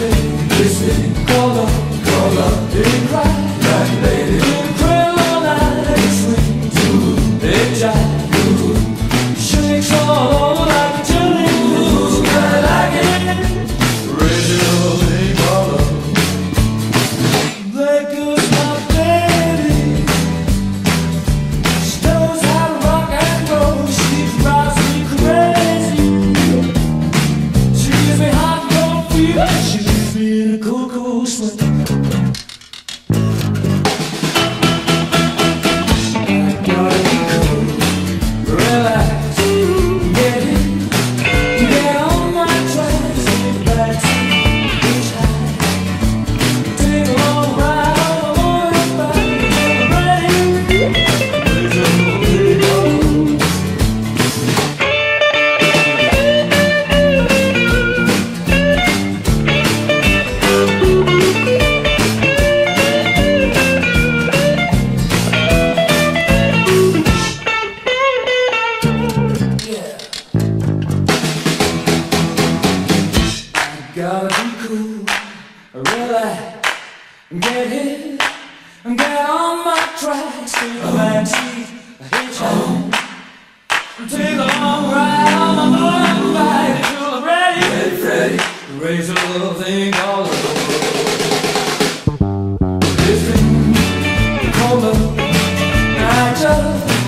listening. Call up, call up, cry, lady. They jive, Shakes all over like like it. Radio, call up. My baby. Get it, get on my tracks, take oh. my teeth, hitchhike, oh. take a long ride on my motorbike until I'm ready. ready, ready, raise a little thing all over. Listen, hold up, I just.